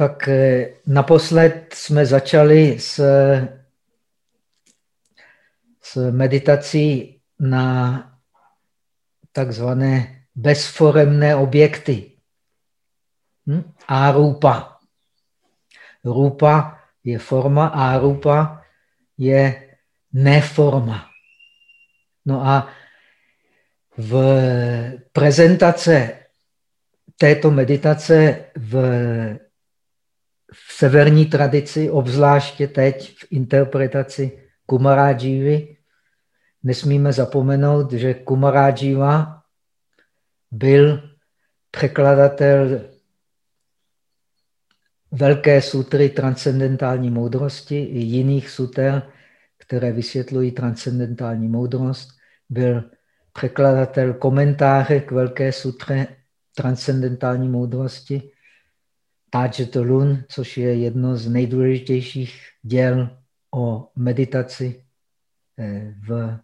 Tak eh, naposled jsme začali s, s meditací na takzvané bezforemné objekty. Hm? A rupa. Rupa je forma a rupa je neforma. No a v prezentace této meditace v, v severní tradici, obzvláště teď v interpretaci Kumarajivy, nesmíme zapomenout, že Kumarajiva byl překladatel velké sutry transcendentální moudrosti i jiných suter, které vysvětlují transcendentální moudrost. Byl překladatel komentáře k velké sutře transcendentální moudrosti. Taj Tolun, což je jedno z nejdůležitějších děl o meditaci eh, v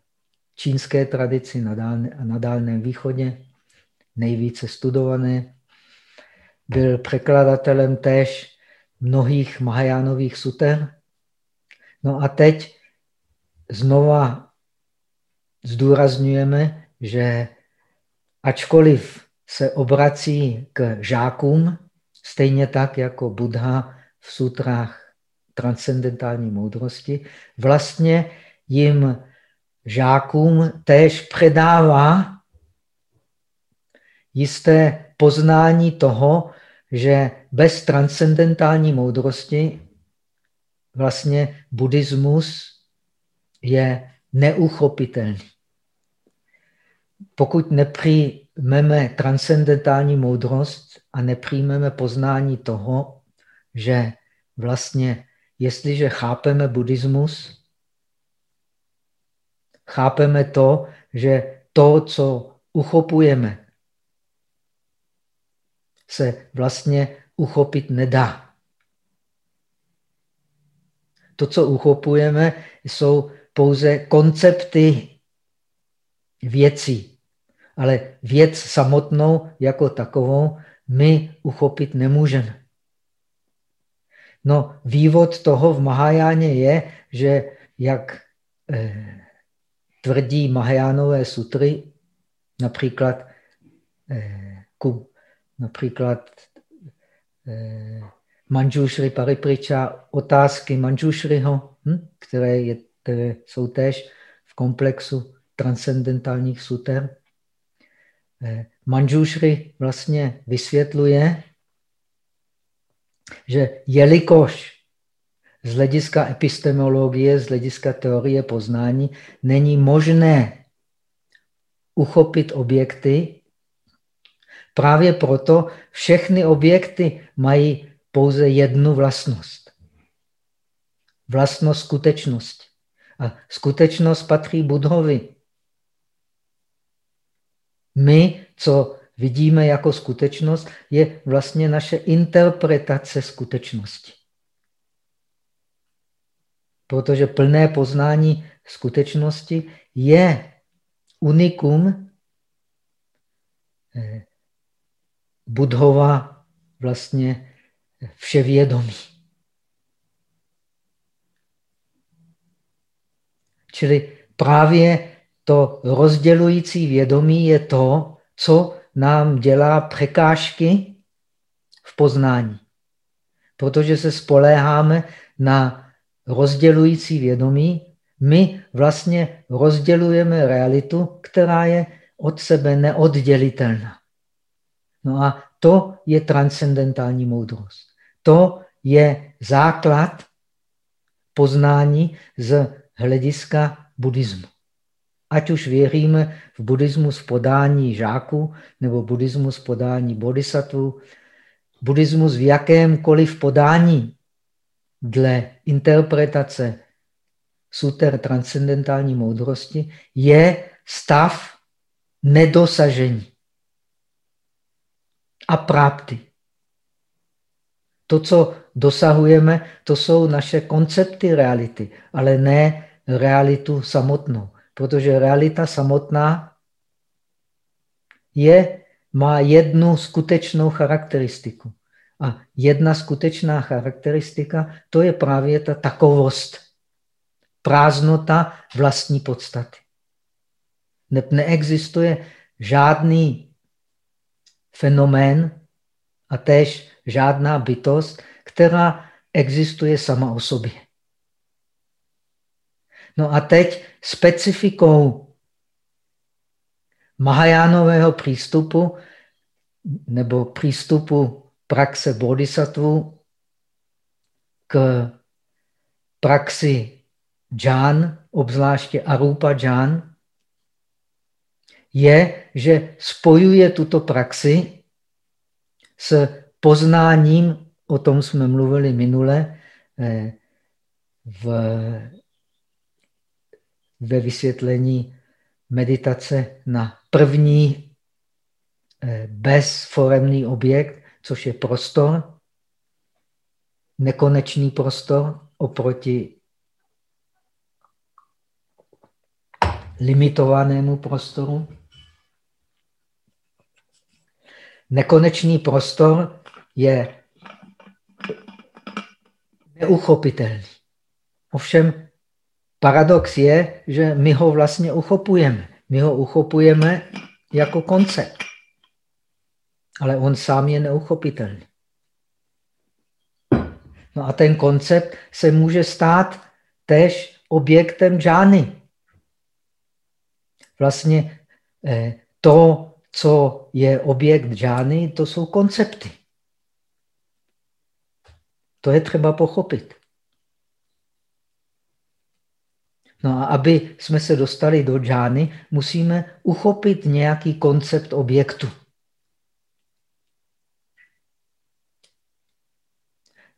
čínské tradici na, dálne, na Dálném východě, nejvíce studované. Byl překladatelem též mnohých Mahajánových suter. No a teď znova zdůrazňujeme, že ačkoliv se obrací k žákům, stejně tak jako Buddha v sutrách transcendentální moudrosti, vlastně jim žákům též předává jisté poznání toho, že bez transcendentální moudrosti vlastně buddhismus je neuchopitelný. Pokud nepřijmeme transcendentální moudrost a nepřijmeme poznání toho, že vlastně, jestliže chápeme buddhismus, chápeme to, že to, co uchopujeme, se vlastně uchopit nedá. To, co uchopujeme, jsou pouze koncepty věcí. Ale věc samotnou jako takovou my uchopit nemůžeme. No, vývod toho v Mahajáně je, že jak eh, tvrdí Mahajánové sutry, například, eh, ku, například eh, Manjushri Paripriča, otázky Manjushriho, hm, které, je, které jsou též v komplexu transcendentálních suter. Eh, Manjushri vlastně vysvětluje, že jelikož z hlediska epistemologie, z hlediska teorie poznání, není možné uchopit objekty. Právě proto všechny objekty mají pouze jednu vlastnost. Vlastnost skutečnosti. A skutečnost patří Budhovi. My, co vidíme jako skutečnost, je vlastně naše interpretace skutečnosti. Protože plné poznání skutečnosti je unikum eh, Budhova vlastně vševědomí. Čili právě to rozdělující vědomí je to, co nám dělá překážky v poznání. Protože se spoléháme na rozdělující vědomí, my vlastně rozdělujeme realitu, která je od sebe neoddělitelná. No a to je transcendentální moudrost. To je základ poznání z hlediska buddhismu. Ať už věříme v buddhismus podání žáků nebo buddhismus podání bodhisattva, buddhismus v jakémkoliv podání dle interpretace suter transcendentální moudrosti je stav nedosažení a prápty. To, co dosahujeme, to jsou naše koncepty reality, ale ne realitu samotnou. Protože realita samotná je, má jednu skutečnou charakteristiku. A jedna skutečná charakteristika, to je právě ta takovost, prázdnota vlastní podstaty. Ne neexistuje žádný fenomén a též žádná bytost, která existuje sama o sobě. No a teď specifikou Mahajánového přístupu nebo přístupu praxe bodhisattva k praxi džán, obzvláště arupa džán, je, že spojuje tuto praxi s poznáním, o tom jsme mluvili minule, eh, v, ve vysvětlení meditace na první eh, bezforemný objekt, což je prostor, nekonečný prostor oproti limitovanému prostoru. Nekonečný prostor je neuchopitelný. Ovšem paradox je, že my ho vlastně uchopujeme. My ho uchopujeme jako koncept. Ale on sám je neuchopitelný. No a ten koncept se může stát tež objektem džány. Vlastně eh, to, co je objekt džány, to jsou koncepty. To je třeba pochopit. No a aby jsme se dostali do džány, musíme uchopit nějaký koncept objektu.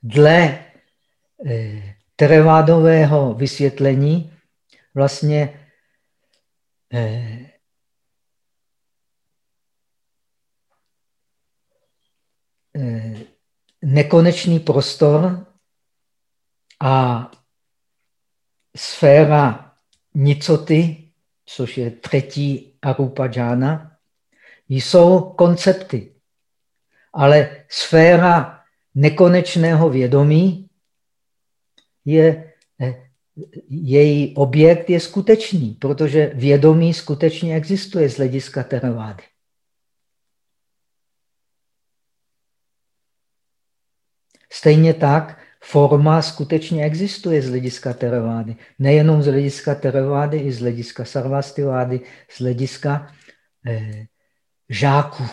Dle eh, vysvětlení vlastně eh, eh, nekonečný prostor a sféra nicoty, což je třetí arupa džána, jsou koncepty. Ale sféra nekonečného vědomí je, eh, její objekt je skutečný, protože vědomí skutečně existuje z hlediska teravády. Stejně tak forma skutečně existuje z hlediska teravády. Nejenom z hlediska teravády, i z hlediska sarvastivády, z hlediska eh, žáků.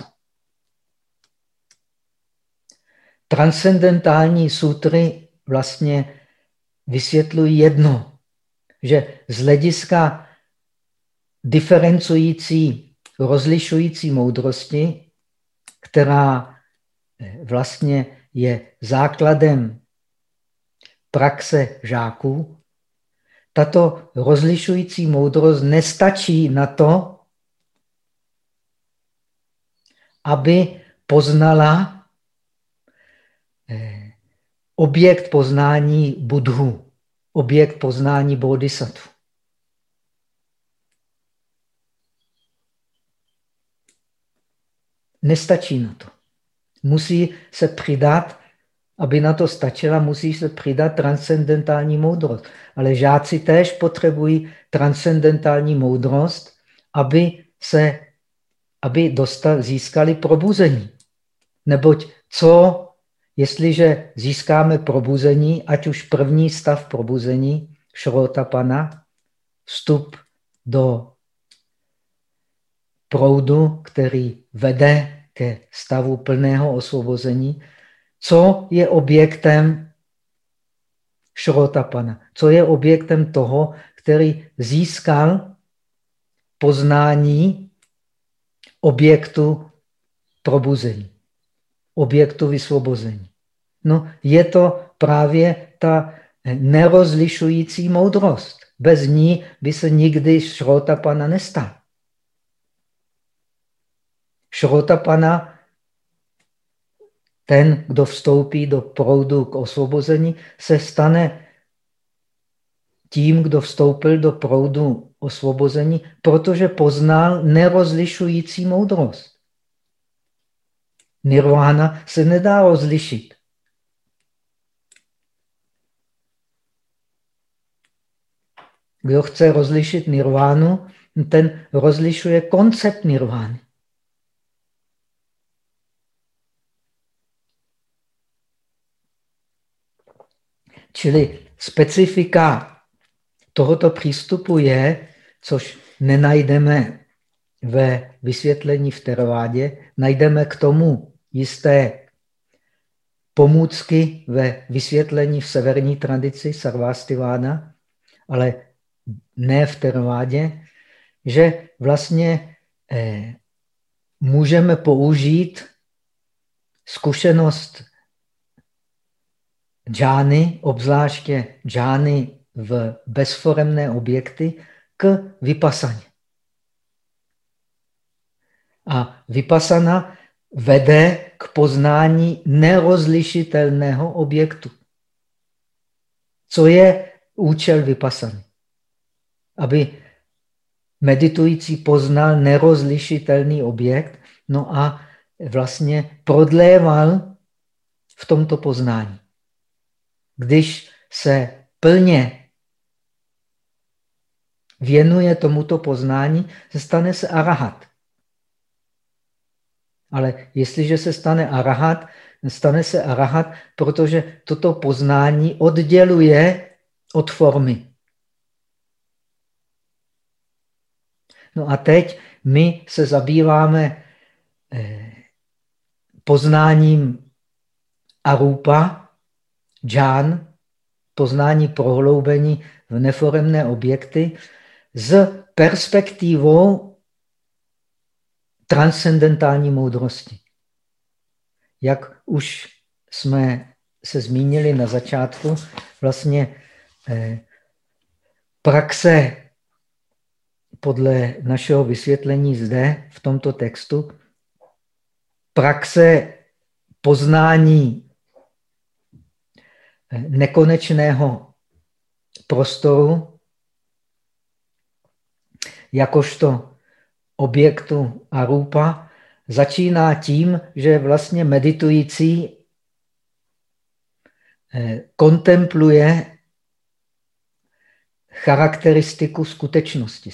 Transcendentální sutry vlastně vysvětlují jedno, že z hlediska diferencující, rozlišující moudrosti, která eh, vlastně je základem praxe žáků, tato rozlišující moudrost nestačí na to, aby poznala eh, objekt poznání Budhu, objekt poznání Bodhisattva. Nestačí na to. Musí se přidat aby na to stačila, musí se přidat transcendentální moudrost. Ale žáci též potřebují transcendentální moudrost, aby, se, aby dostal, získali probuzení. Neboť co, jestliže získáme probuzení, ať už první stav probuzení, šrotapana, vstup do proudu, který vede ke stavu plného osvobození, co je objektem šrotapana, co je objektem toho, který získal poznání objektu probuzení, objektu vysvobození. No, je to právě ta nerozlišující moudrost. Bez ní by se nikdy šrotapana nestal. Šrotapana ten, kdo vstoupí do proudu k osvobození, se stane tím, kdo vstoupil do proudu osvobození, protože poznal nerozlišující moudrost. nirvána se nedá rozlišit. Kdo chce rozlišit nirvánu, ten rozlišuje koncept nirvány. Čili specifika tohoto přístupu je, což nenajdeme ve vysvětlení v teravádě, najdeme k tomu jisté pomůcky ve vysvětlení v severní tradici Sarvastivána, ale ne v teravádě, že vlastně eh, můžeme použít zkušenost džány, obzvláště džány v bezforemné objekty, k vypasaně. A vypasana vede k poznání nerozlišitelného objektu. Co je účel vypasany? Aby meditující poznal nerozlišitelný objekt, no a vlastně prodléval v tomto poznání. Když se plně věnuje tomuto poznání, se stane se arahat. Ale jestliže se stane arahat, stane se arahat, protože toto poznání odděluje od formy. No a teď my se zabýváme eh, poznáním arupa, džán, poznání prohloubení v neforemné objekty s perspektivou transcendentální moudrosti. Jak už jsme se zmínili na začátku, vlastně eh, praxe podle našeho vysvětlení zde v tomto textu, praxe poznání nekonečného prostoru jakožto objektu a rupa začíná tím, že vlastně meditující eh, kontempluje charakteristiku skutečnosti.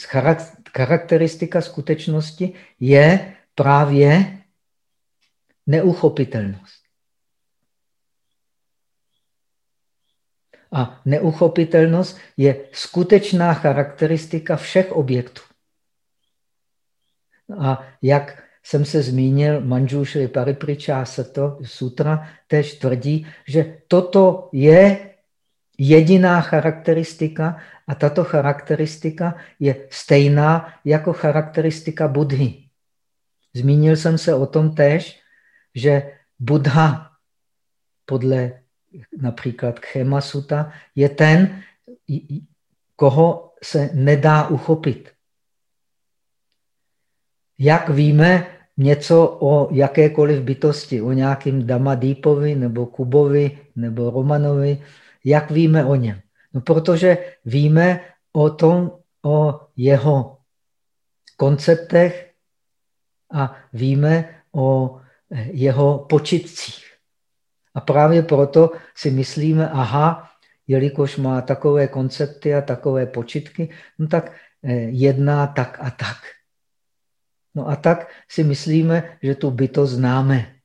Charakteristika skutečnosti je právě neuchopitelnost. A neuchopitelnost je skutečná charakteristika všech objektů. A jak jsem se zmínil, Manjushri Paripričá to sutra tež tvrdí, že toto je jediná charakteristika a tato charakteristika je stejná jako charakteristika Budhy. Zmínil jsem se o tom též, že Buddha podle například Khema Sutta je ten, koho se nedá uchopit. Jak víme něco o jakékoliv bytosti, o nějakým Damadýpovi nebo Kubovi nebo Romanovi, jak víme o něm? No, protože víme o tom, o jeho konceptech a víme o jeho počitcích. A právě proto si myslíme, aha, jelikož má takové koncepty a takové počitky, no tak eh, jedná tak a tak. No a tak si myslíme, že tu bytost známe.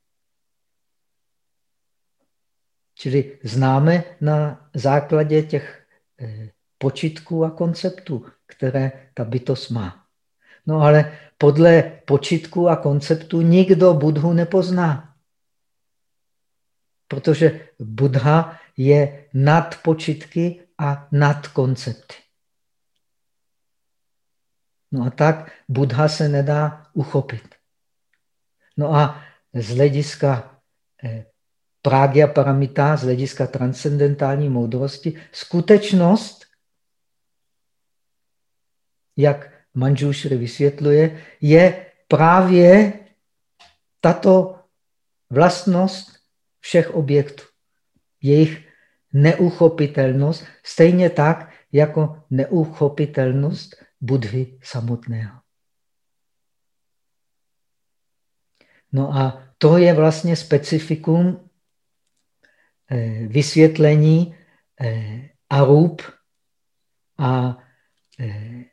Čili známe na základě těch eh, počitků a konceptů, které ta bytost má. No ale podle počitků a konceptů nikdo Budhu nepozná. Protože Buddha je nad počitky a nad koncepty. No a tak Buddha se nedá uchopit. No a z hlediska eh, Prágia paramita z hlediska transcendentální moudrosti, skutečnost, jak Manjushri vysvětluje, je právě tato vlastnost všech objektů. Jejich neuchopitelnost, stejně tak jako neuchopitelnost Budhy samotného. No a to je vlastně specifikum eh, vysvětlení eh, arub a eh,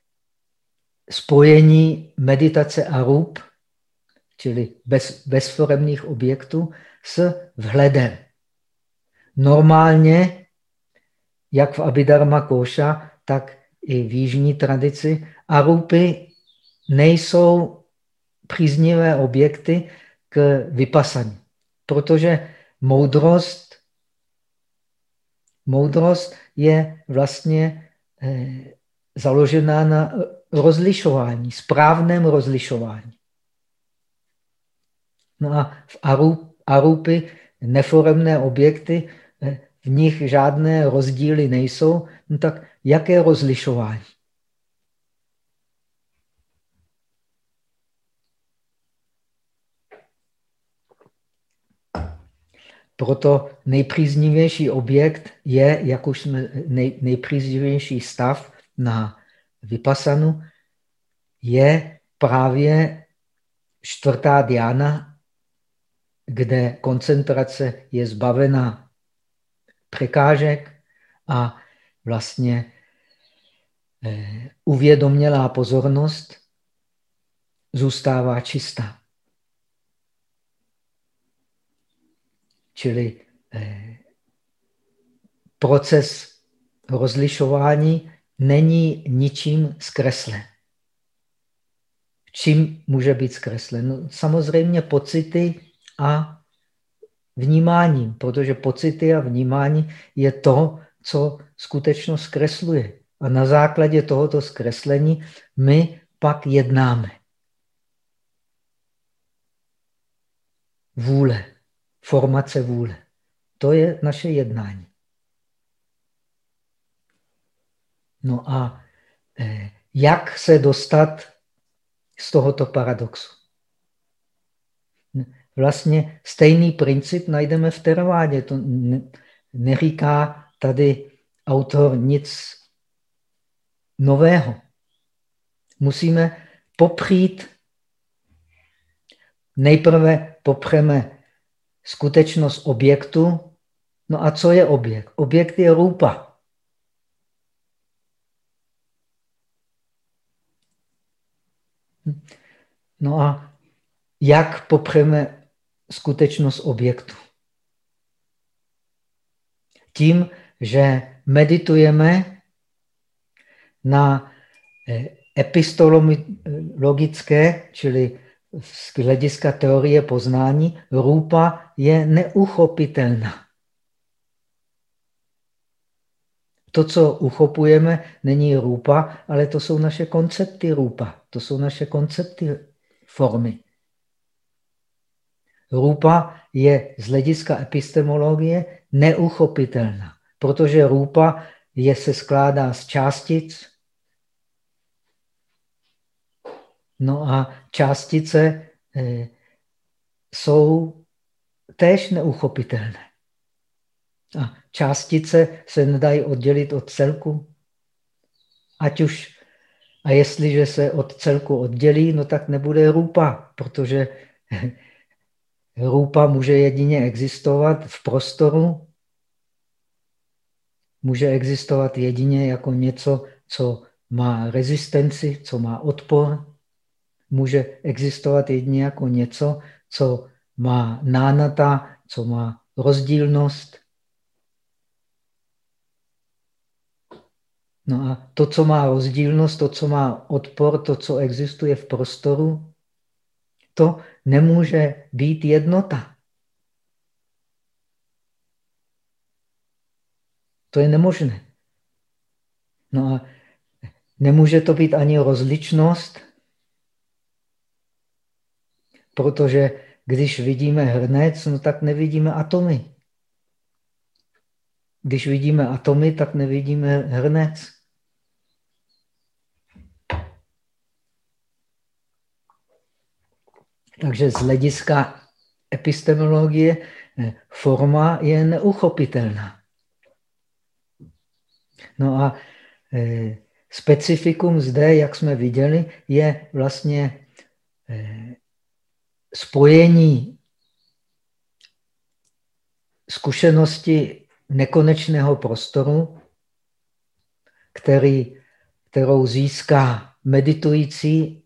spojení meditace arub, čili bez, bezforemných objektů, s vhledem. Normálně, jak v Abhidharma Koša, tak i v jižní tradici, arupy nejsou příznivé objekty k vypasaní. Protože moudrost, moudrost je vlastně eh, založená na rozlišování, správném rozlišování. No a v arup, arupy, neforemné objekty, eh, v nich žádné rozdíly nejsou, no tak jaké rozlišování? Proto nejpříznivější objekt je, jak už jsme nej, nejpříznivější stav na vypasanu, je právě čtvrtá diana, kde koncentrace je zbavena překážek a vlastně eh, uvědomělá pozornost zůstává čistá. Čili eh, proces rozlišování není ničím zkreslen. Čím může být zkreslen? No, samozřejmě pocity a vnímání, protože pocity a vnímání je to, co skutečnost zkresluje. A na základě tohoto zkreslení my pak jednáme. Vůle formace vůle. To je naše jednání. No a eh, jak se dostat z tohoto paradoxu? Vlastně stejný princip najdeme v teravádě. To neříká tady autor nic nového. Musíme popřít, nejprve popřeme skutečnost objektu. No a co je objekt? Objekt je rupa. No a jak popřeme skutečnost objektu? Tím, že meditujeme na eh, epistologické, čili z hlediska teorie poznání, rupa je neuchopitelná. To, co uchopujeme, není rupa, ale to jsou naše koncepty rupa. To jsou naše koncepty formy. Rupa je z hlediska epistemologie neuchopitelná, protože rupa je, se skládá z částic, No a částice eh, jsou též neuchopitelné. A částice se nedají oddělit od celku. Ať už, a jestliže se od celku oddělí, no tak nebude rupa, protože rupa může jedině existovat v prostoru, může existovat jedině jako něco, co má rezistenci, co má odpor, může existovat jedině jako něco, co má nánata, co má rozdílnost. No a to, co má rozdílnost, to, co má odpor, to, co existuje v prostoru, to nemůže být jednota. To je nemožné. No a nemůže to být ani rozličnost, Protože když vidíme hrnec, no tak nevidíme atomy. Když vidíme atomy, tak nevidíme hrnec. Takže z hlediska epistemologie eh, forma je neuchopitelná. No a e, specifikum zde, jak jsme viděli, je vlastně e, spojení zkušenosti nekonečného prostoru, který, kterou získá meditující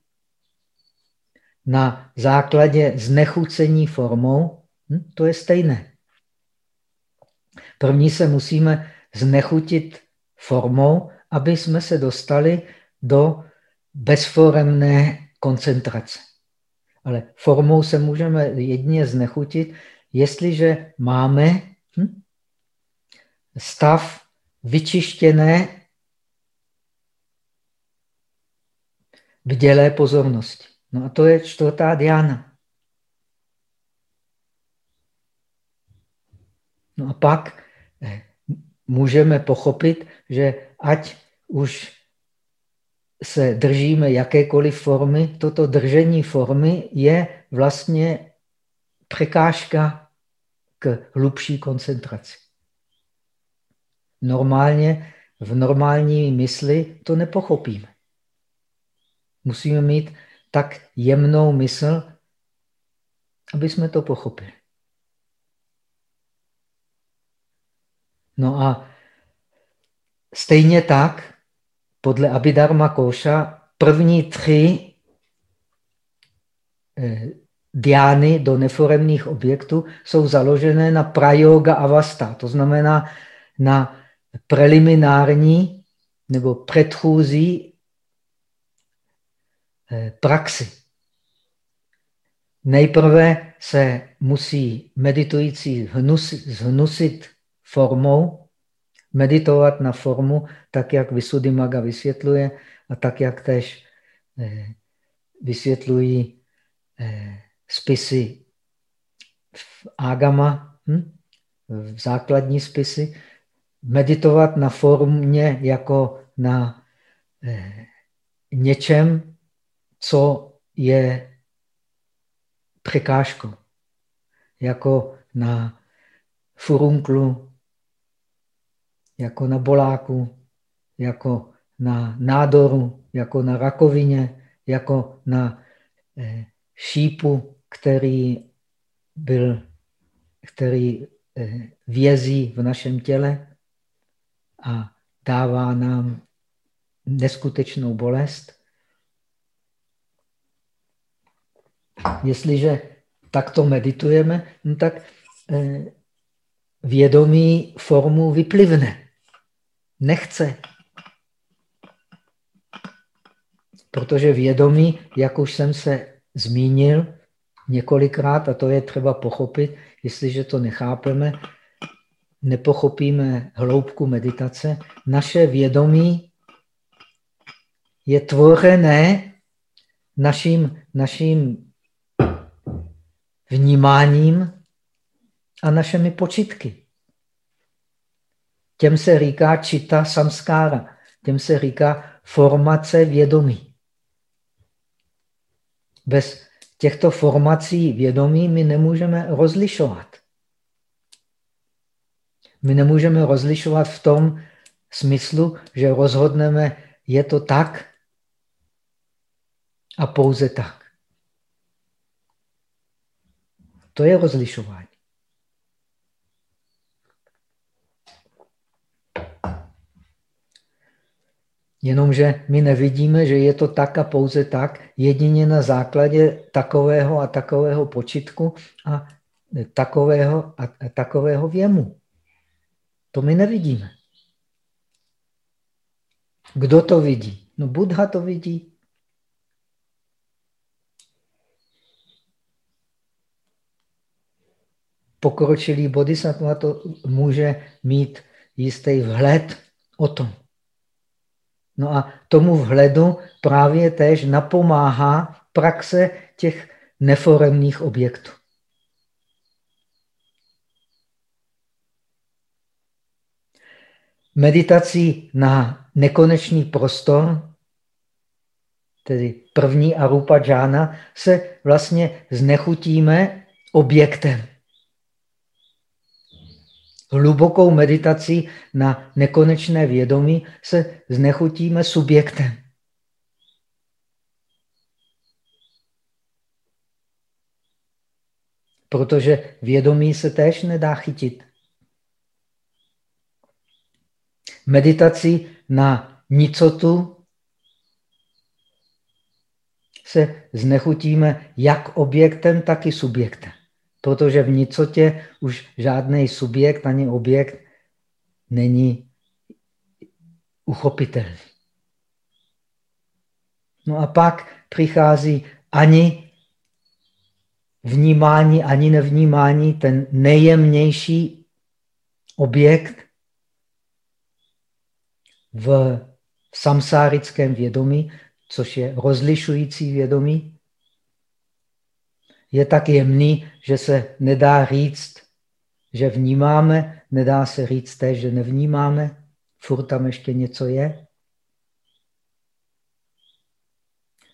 na základě znechucení formou, hm, to je stejné. První se musíme znechutit formou, aby jsme se dostali do bezforemné koncentrace. Ale formou se můžeme jedině znechutit, jestliže máme hm, stav vyčištěné bdělé pozornosti. No a to je čtvrtá diána. No a pak eh, můžeme pochopit, že ať už se držíme jakékoliv formy, toto držení formy je vlastně překážka k hlubší koncentraci. Normálně, v normální mysli to nepochopíme. Musíme mít tak jemnou mysl, aby jsme to pochopili. No a stejně tak, podle Abhidharma Koša, první tři eh, diány do neforemních objektů jsou založené na prayoga avasta, to znamená na preliminární nebo předchůzí praxi. Nejprve se musí meditující zhnusit formou, meditovat na formu, tak jak Maga vysvětluje a tak jak tež eh, vysvětlují eh, spisy v Agama, hm? v základní spisy, meditovat na formě jako na eh, něčem, co je překážkou. Jako na furunklu, jako na boláku, jako na nádoru, jako na rakovině, jako na eh, šípu, který byl, který eh, vězí v našem těle a dává nám neskutečnou bolest. Jestliže takto meditujeme, no tak eh, vědomí formu vyplivne. Nechce. Protože vědomí, jak už jsem se zmínil několikrát, a to je třeba pochopit, jestliže to nechápeme, nepochopíme hloubku meditace, naše vědomí je tvořené naším, naším vnímáním a našimi počitky. Těm se říká čita samskára, těm se říká formace vědomí. Bez těchto formací vědomí my nemůžeme rozlišovat. My nemůžeme rozlišovat v tom smyslu, že rozhodneme, je to tak a pouze tak. To je rozlišování. Jenomže my nevidíme, že je to tak a pouze tak, jedině na základě takového a takového počitku a takového a takového věmu. To my nevidíme. Kdo to vidí? No Buddha to vidí. Pokročilý bodhisattva to může mít jistý vhled o tom. No a tomu vhledu právě též napomáhá praxe těch neforemních objektů. Meditací na nekonečný prostor, tedy první arupa džána, se vlastně znechutíme objektem hlubokou meditací na nekonečné vědomí se znechutíme subjektem. Protože vědomí se též nedá chytit. Meditací na nicotu se znechutíme jak objektem, tak i subjektem. Protože v nicotě už žádný subjekt ani objekt není uchopitelný. No a pak přichází ani vnímání, ani nevnímání, ten nejjemnější objekt v samsárickém vědomí, což je rozlišující vědomí, je tak jemný, že se nedá říct, že vnímáme, nedá se říct též, že nevnímáme, furt tam ještě něco je.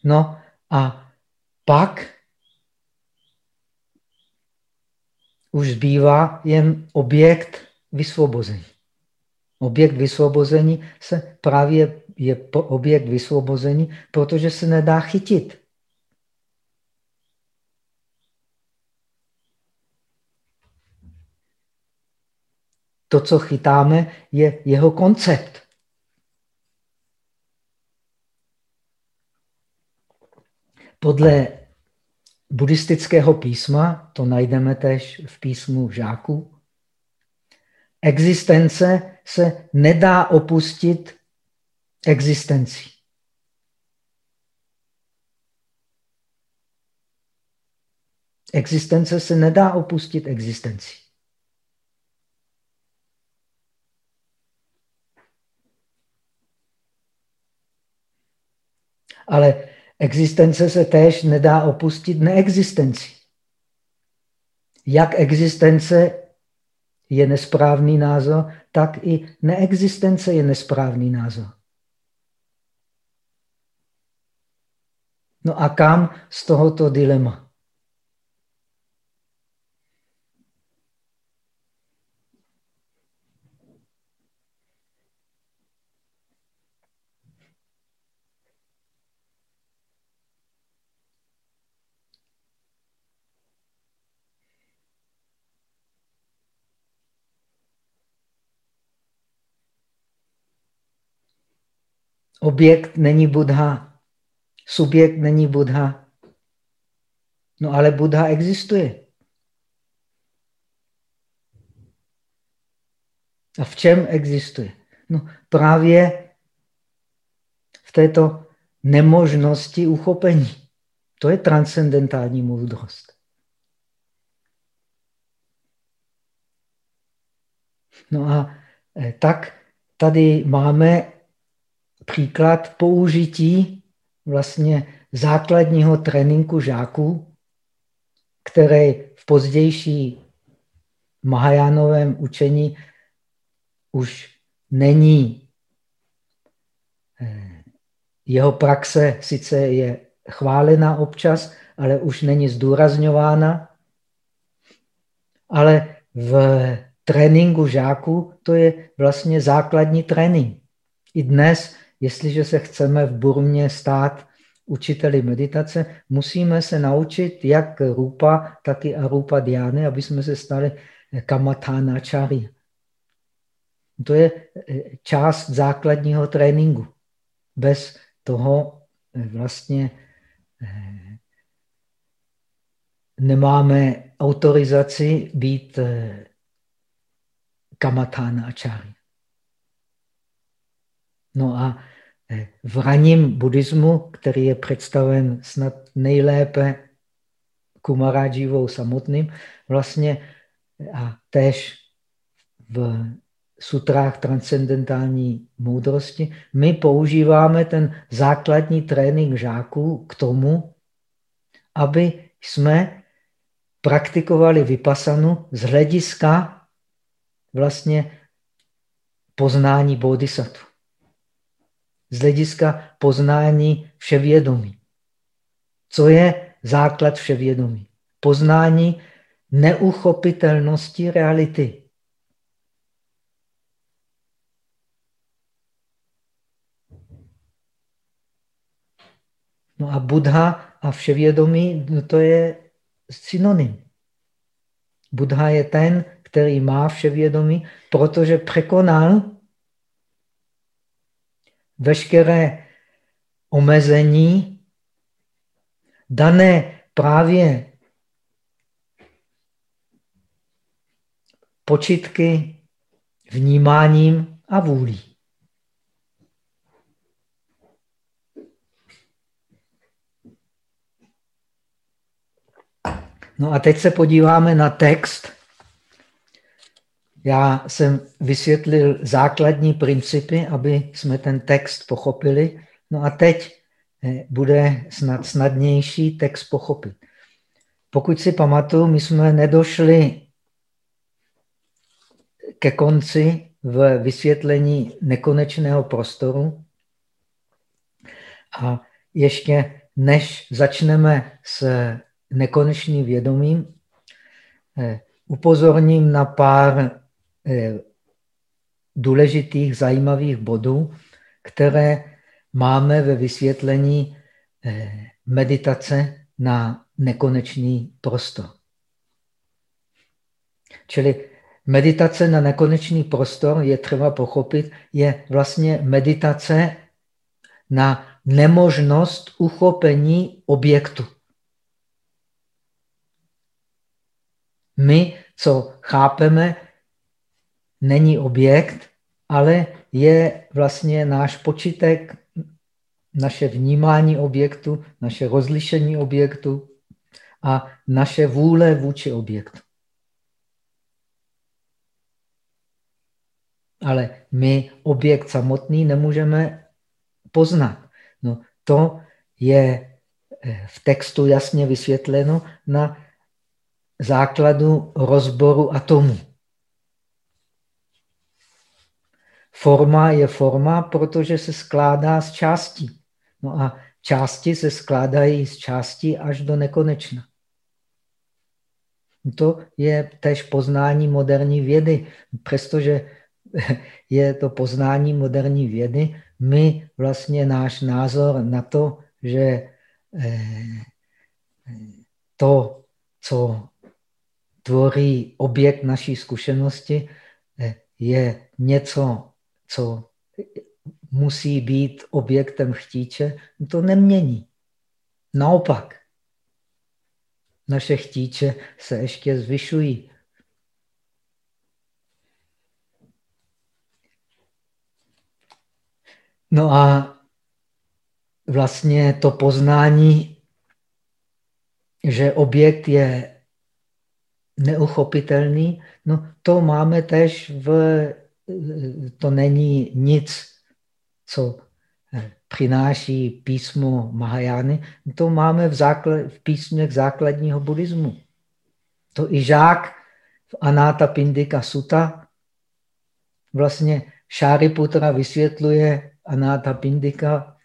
No a pak už zbývá jen objekt vysvobození. Objekt vysvobození se právě je objekt vysvobození, protože se nedá chytit. To, co chytáme, je jeho koncept. Podle buddhistického písma, to najdeme tež v písmu žáků, existence se nedá opustit existencí. Existence se nedá opustit existencí. Ale existence se též nedá opustit neexistenci. Jak existence je nesprávný názor, tak i neexistence je nesprávný názor. No a kam z tohoto dilema? Objekt není Buddha. Subjekt není Buddha. No ale Buddha existuje. A v čem existuje? No právě v této nemožnosti uchopení. To je transcendentální moudrost. No a eh, tak tady máme příklad použití vlastně základního tréninku žáků, který v pozdější Mahajánovém učení už není. Eh, jeho praxe sice je chválena občas, ale už není zdůrazňována. Ale v tréninku žáků to je vlastně základní trénink. I dnes Jestliže se chceme v Burmě stát učiteli meditace, musíme se naučit jak rupa, tak i arupa diány, aby jsme se stali kamatánačáry. To je eh, část základního tréninku. Bez toho eh, vlastně eh, nemáme autorizaci být kamatánačáry. No a v raním buddhismu, který je představen snad nejlépe Kumarajivou samotným, vlastně a též v sutrách transcendentální moudrosti, my používáme ten základní trénink žáků k tomu, aby jsme praktikovali vypasanu z hlediska vlastně poznání bodhisattva z hlediska poznání vševědomí. Co je základ vševědomí? Poznání neuchopitelnosti reality. No a Buddha a vševědomí, no to je synonym. Buddha je ten, který má vševědomí, protože překonal veškeré omezení dané právě počitky, vnímáním a vůlí. No a teď se podíváme na text. Já jsem vysvětlil základní principy, aby jsme ten text pochopili. No a teď eh, bude snad snadnější text pochopit. Pokud si pamatuju, my jsme nedošli ke konci v vysvětlení nekonečného prostoru. A ještě než začneme s nekonečným vědomím, eh, upozorním na pár důležitých, zajímavých bodů, které máme ve vysvětlení eh, meditace na nekonečný prostor. Čili meditace na nekonečný prostor, je třeba pochopit, je vlastně meditace na nemožnost uchopení objektu. My, co chápeme, není objekt, ale je vlastně náš počítek, naše vnímání objektu, naše rozlišení objektu a naše vůle vůči objektu. Ale my objekt samotný nemůžeme poznat. No, to je eh, v textu jasně vysvětleno na základu rozboru atomu. Forma je forma, protože se skládá z částí. No a části se skládají z částí až do nekonečna. To je tež poznání moderní vědy. Přestože je to poznání moderní vědy, my vlastně náš názor na to, že eh, to, co tvoří objekt naší zkušenosti, eh, je něco, co musí být objektem chtíče, to nemění. Naopak, naše chtíče se ještě zvyšují. No a vlastně to poznání, že objekt je neuchopitelný, no to máme tež v, to není nic, co eh, přináší písmo Mahajány, to máme v, základ, v písmech základního buddhismu. To i žák v Anáta Pindika Sutta vlastně Šáriputra vysvětluje Anáta Pindika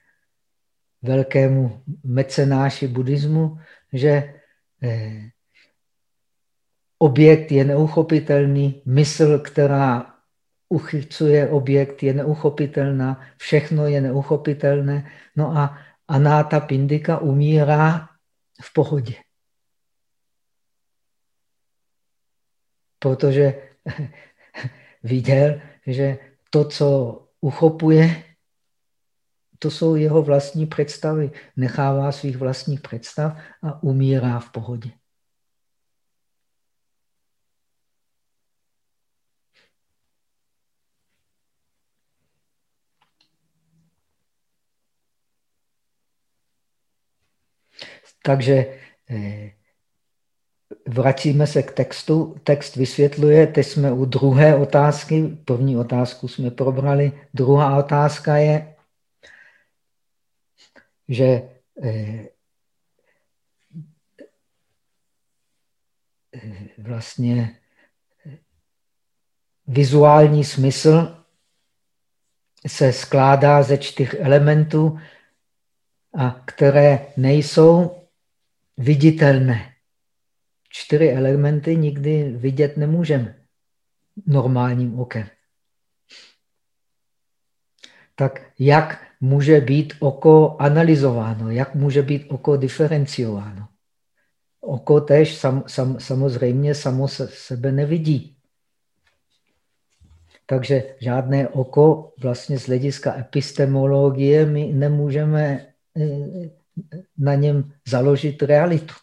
velkému mecenáši buddhismu, že eh, objekt je neuchopitelný, mysl, která uchycuje objekt, je neuchopitelná, všechno je neuchopitelné. No a Anáta Pindika umírá v pohodě. Protože viděl, že to, co uchopuje, to jsou jeho vlastní představy. Nechává svých vlastních představ a umírá v pohodě. Takže eh, vracíme se k textu. Text vysvětluje, teď jsme u druhé otázky. První otázku jsme probrali. Druhá otázka je, že eh, vlastně vizuální smysl se skládá ze čtyř elementů, a které nejsou viditelné. Čtyři elementy nikdy vidět nemůžeme normálním okem. Tak jak může být oko analyzováno? Jak může být oko diferenciováno? Oko tež sam, sam, samozřejmě samo se, sebe nevidí. Takže žádné oko vlastně z hlediska epistemologie my nemůžeme eh, na něm založit realitu.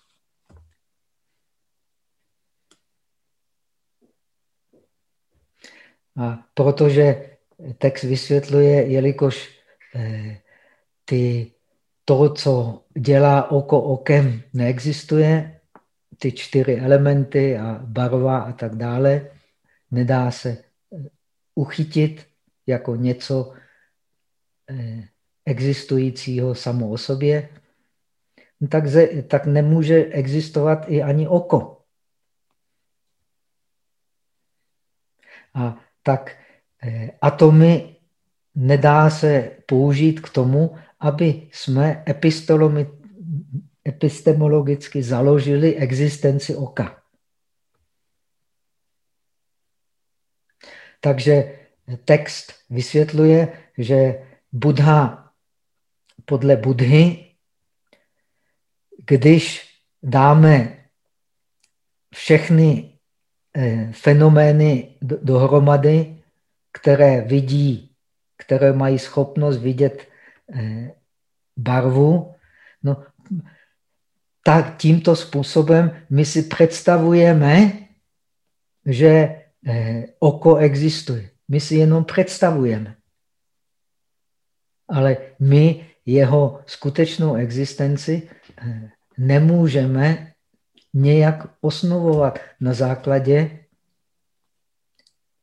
A protože text vysvětluje, jelikož eh, ty, to, co dělá oko okem, neexistuje, ty čtyři elementy a barva a tak dále, nedá se eh, uchytit jako něco eh, existujícího samo o sobě, tak, ze, tak nemůže existovat i ani oko. A tak eh, atomy nedá se použít k tomu, aby jsme epistemologicky založili existenci oka. Takže text vysvětluje, že Buddha podle Budhy, když dáme všechny eh, fenomény dohromady, které vidí, které mají schopnost vidět eh, barvu, no, tak tímto způsobem my si představujeme, že eh, oko existuje. My si jenom představujeme. Ale my jeho skutečnou existenci nemůžeme nějak osnovovat na základě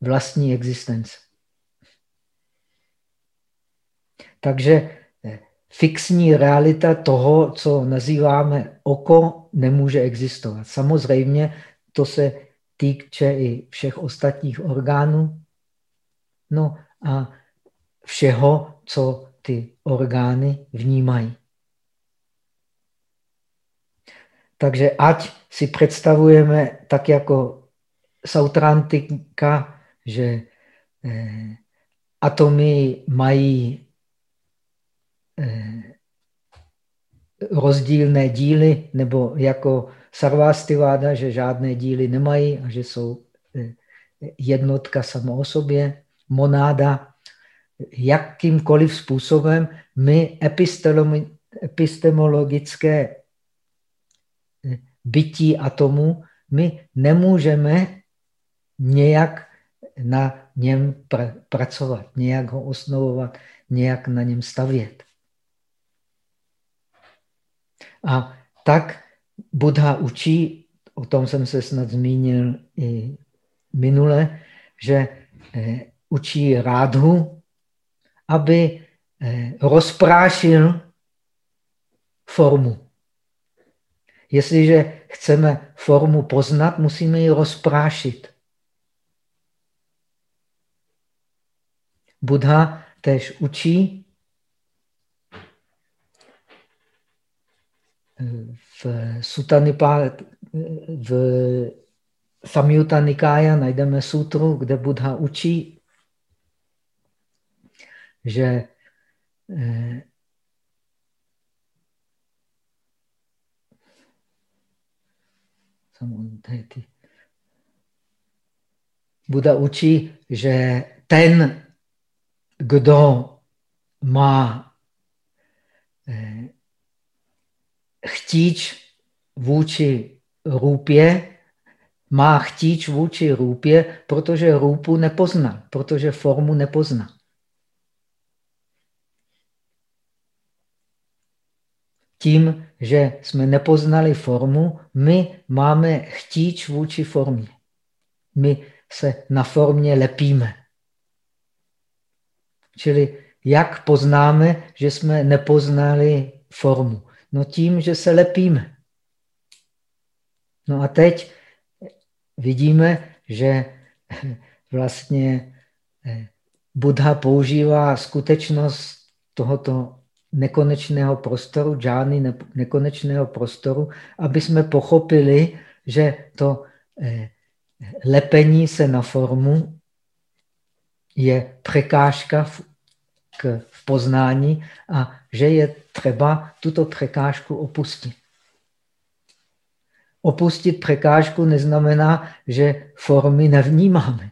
vlastní existence. Takže eh, fixní realita toho, co nazýváme oko, nemůže existovat. Samozřejmě to se týče i všech ostatních orgánů. No a všeho, co ty orgány vnímají. Takže ať si představujeme tak jako sautrantika, že eh, atomy mají eh, rozdílné díly, nebo jako Sarvastiváda, že žádné díly nemají a že jsou eh, jednotka samo o sobě, monáda, jakýmkoliv způsobem my epistemologické bytí atomu, my nemůžeme nějak na něm pr pracovat, nějak ho osnovovat, nějak na něm stavět. A tak Buddha učí, o tom jsem se snad zmínil i minule, že eh, učí rádhu, aby eh, rozprášil formu. Jestliže chceme formu poznat, musíme ji rozprášit. Buddha tež učí v Sutanipa, v Samyutta Nikája najdeme sutru, kde Buddha učí že eh, Buda učí, že ten, kdo má eh, chtíč vůči růpě, má chtíč vůči růpě, protože růpu nepozná, protože formu nepozná. Tím, že jsme nepoznali formu, my máme chtíč vůči formě. My se na formě lepíme. Čili jak poznáme, že jsme nepoznali formu? No tím, že se lepíme. No a teď vidíme, že vlastně eh, Buddha používá skutečnost tohoto nekonečného prostoru, žádný ne, nekonečného prostoru, aby jsme pochopili, že to eh, lepení se na formu je překážka v, k, v poznání a že je třeba tuto překážku opustit. Opustit překážku neznamená, že formy nevnímáme.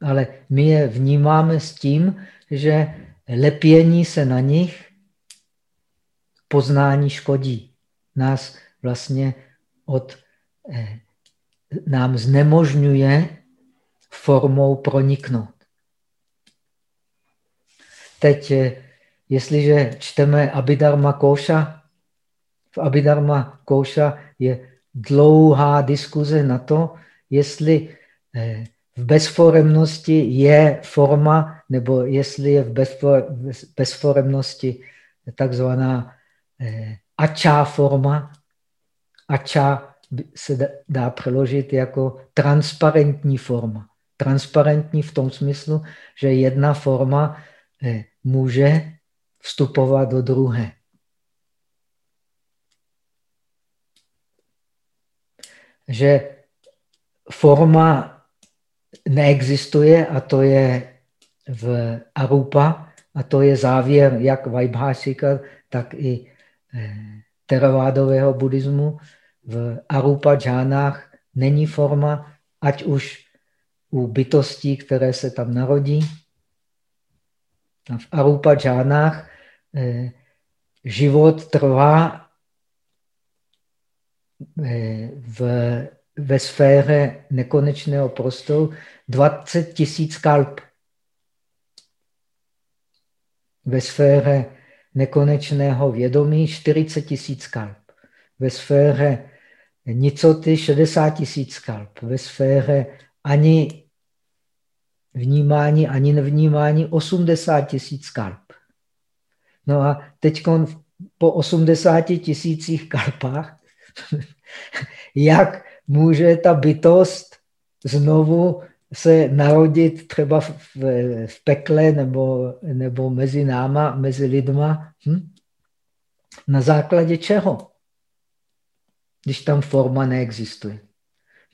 Ale my je vnímáme s tím, že lepění se na nich poznání škodí. Nás vlastně od, eh, nám znemožňuje formou proniknout. Teď, eh, jestliže čteme Abhidharma Koša, v Abhidharma Koša je dlouhá diskuze na to, jestli eh, v bezforemnosti je forma, nebo jestli je v bezforemnosti takzvaná eh, ačá forma. Ačá se dá přeložit jako transparentní forma. Transparentní v tom smyslu, že jedna forma eh, může vstupovat do druhé. Že forma neexistuje a to je v Arupa a to je závěr jak Vaibhasika, tak i eh, teravádového buddhismu. V Arupa džánách není forma, ať už u bytostí, které se tam narodí. A v Arupa džánách eh, život trvá eh, v ve sféře nekonečného prostoru 20 tisíc kalp. Ve sféře nekonečného vědomí 40 tisíc kalp. Ve sféře nicoty 60 tisíc kalp. Ve sféře ani vnímání, ani nevnímání 80 tisíc kalp. No a teď po 80 tisících kalpách, jak může ta bytost znovu se narodit třeba v, v pekle nebo, nebo mezi náma, mezi lidma. Hm? Na základě čeho? Když tam forma neexistuje.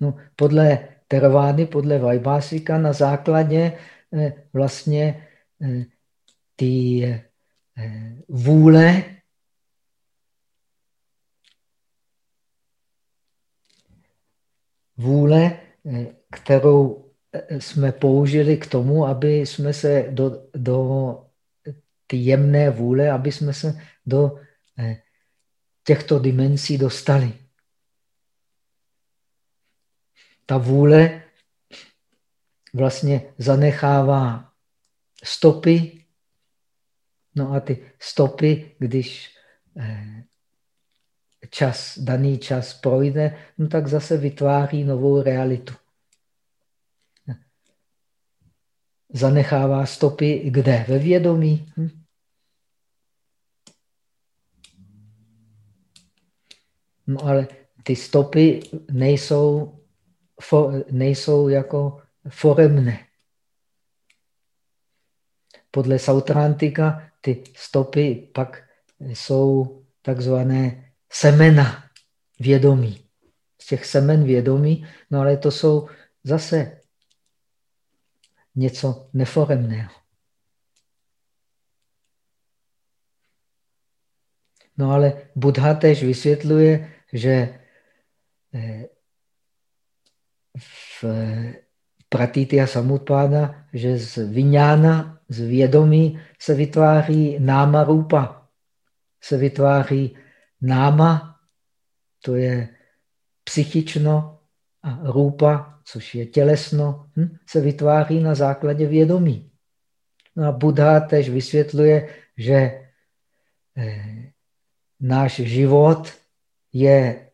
No, podle Tervány, podle Vajbásika, na základě eh, vlastně eh, ty eh, vůle vůle, eh, kterou eh, jsme použili k tomu, aby jsme se do, do ty jemné vůle, aby jsme se do eh, těchto dimenzí dostali. Ta vůle vlastně zanechává stopy, no a ty stopy, když čas, daný čas projde, no tak zase vytváří novou realitu. Zanechává stopy kde? Ve vědomí. Hm? No ale ty stopy nejsou, for, nejsou jako foremné. Podle Sautrantika ty stopy pak jsou takzvané semena vědomí. Z těch semen vědomí, no ale to jsou zase něco neforemného. No ale Buddha tež vysvětluje, že eh, v Pratitya Samutpada, že z vyňána, z vědomí se vytváří náma rupa, se vytváří náma, to je psychično, a rupa, což je tělesno, hm, se vytváří na základě vědomí. No a Buddha tež vysvětluje, že eh, náš život je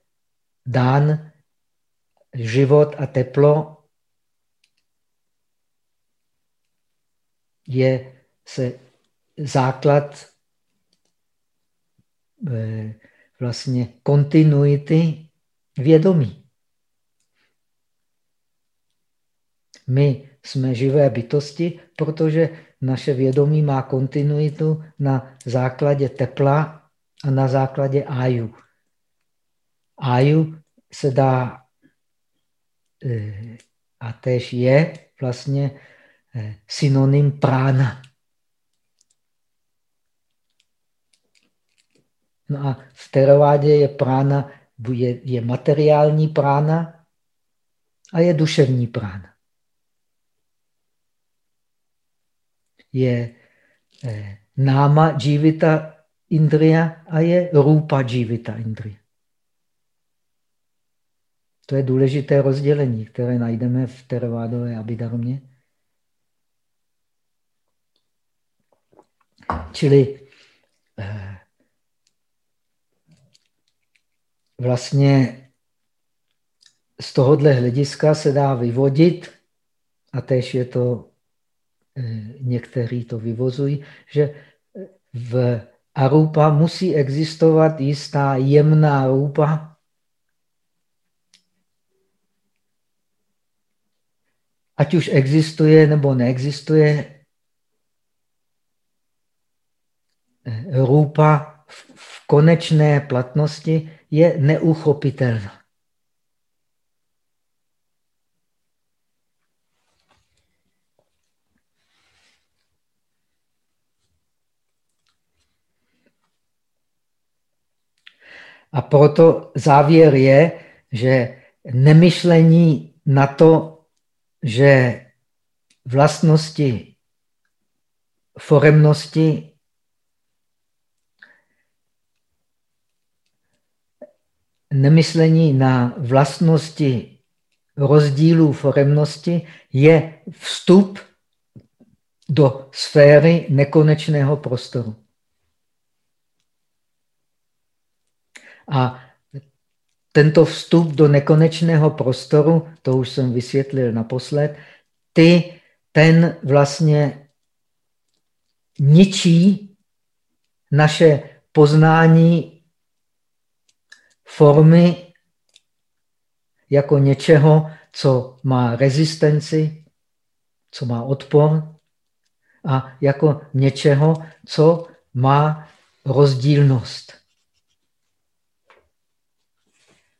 dán, život a teplo je se základ eh, vlastně kontinuity vědomí. My jsme živé bytosti, protože naše vědomí má kontinuitu na základě tepla a na základě áju. Áju se dá eh, a tež je vlastně eh, synonym prána. No a v teravádě je prána, je, je materiální prána a je duševní prána. je eh, náma jivita indria a je rupa jivita indria. To je důležité rozdělení, které najdeme v Theravádové Abhidharmě. Čili eh, vlastně z tohohle hlediska se dá vyvodit, a tež je to, eh, někteří to vyvozují, že v arupa musí existovat jistá jemná rupa, ať už existuje nebo neexistuje, rupa v konečné platnosti je neuchopitelná. A proto závěr je, že nemyšlení na to, že vlastnosti foremnosti nemyslení na vlastnosti rozdílů foremnosti je vstup do sféry nekonečného prostoru. A tento vstup do nekonečného prostoru, to už jsem vysvětlil naposled, ty, ten vlastně ničí naše poznání formy jako něčeho, co má rezistenci, co má odpor a jako něčeho, co má rozdílnost.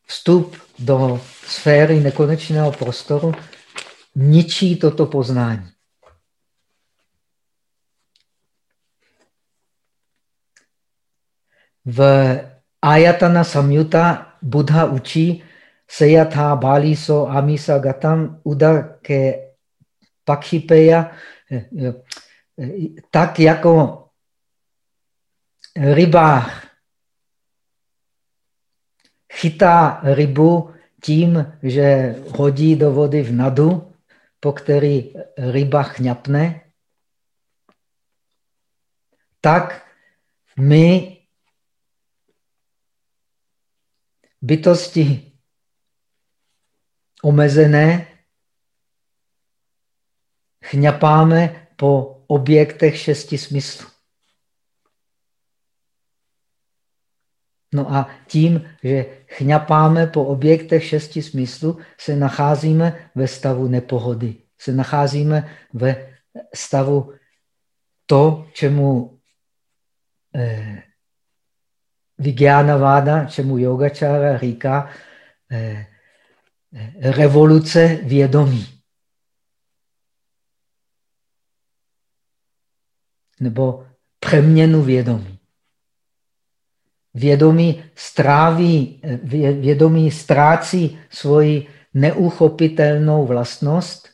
Vstup do sféry nekonečného prostoru ničí toto poznání. V Ayatana Samyuta Buddha učí Seyatha Baliso Amisa Gatam Uda ke Pakhipeya tak jako rybách chytá rybu tím, že hodí do vody v nadu, po který ryba chňapne, tak my bytosti omezené chňapáme po objektech šesti smyslů. No a tím, že chňapáme po objektech šesti smyslů, se nacházíme ve stavu nepohody. Se nacházíme ve stavu to, čemu eh, Vigyana Váda, čemu yogačára říká eh, revoluce vědomí. Nebo přeměnu vědomí. Vědomí stráví, vědomí ztrácí svoji neuchopitelnou vlastnost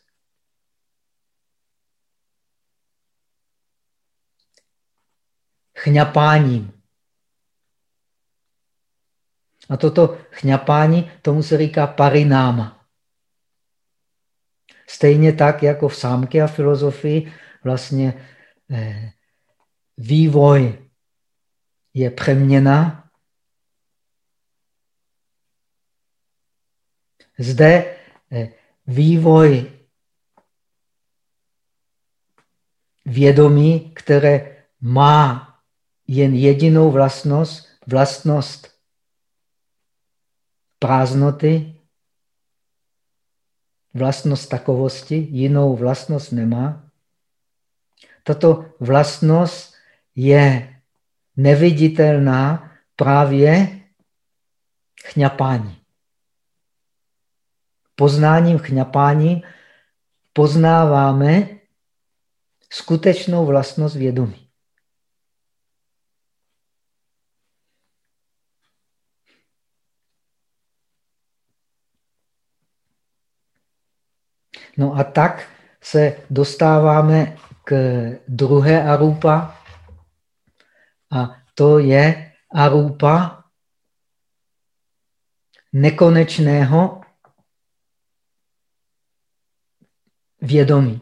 chňapáním. A toto chňapání, tomu se říká parináma. Stejně tak, jako v sámky a filozofii, vlastně eh, vývoj je přeměna. Zde eh, vývoj vědomí, které má jen jedinou vlastnost, vlastnost prázdnoty, vlastnost takovosti, jinou vlastnost nemá. Tato vlastnost je neviditelná právě chňapání. Poznáním chňapání poznáváme skutečnou vlastnost vědomí. No a tak se dostáváme k druhé arupa. A to je arupa nekonečného vědomí.